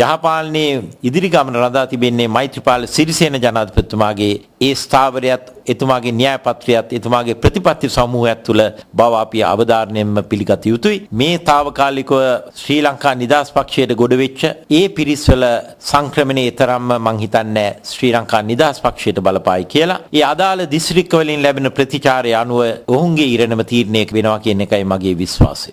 යහපාලනයේ ඉදිරි ගමන රඳා තිබෙන්නේ මෛත්‍රීපාල සිරිසේන ජනාධිපතිතුමාගේ ඒ ස්ථාවරයත් එතුමාගේ න්‍යායපත්‍රයත් එතුමාගේ ප්‍රතිපත්ති සමූහයක් තුළ බව අපි අවධාරණයෙන්ම පිළිගත යුතුයි. මේ తాවකාලිකව ශ්‍රී ලංකා නිදහස් පක්ෂයට ගොඩ වෙච්ච ඒ පිරිස්වල සංක්‍රමණයේ තරම්ම මං හිතන්නේ ශ්‍රී ලංකා නිදහස් පක්ෂයට බලපායි කියලා. ඒ අදාළ දිස්ත්‍රික්ක වලින් ලැබෙන ප්‍රතිචාරය අනුව ඔවුන්ගේ ඉරණම තීරණය වෙනවා කියන එකයි මගේ විශ්වාසය.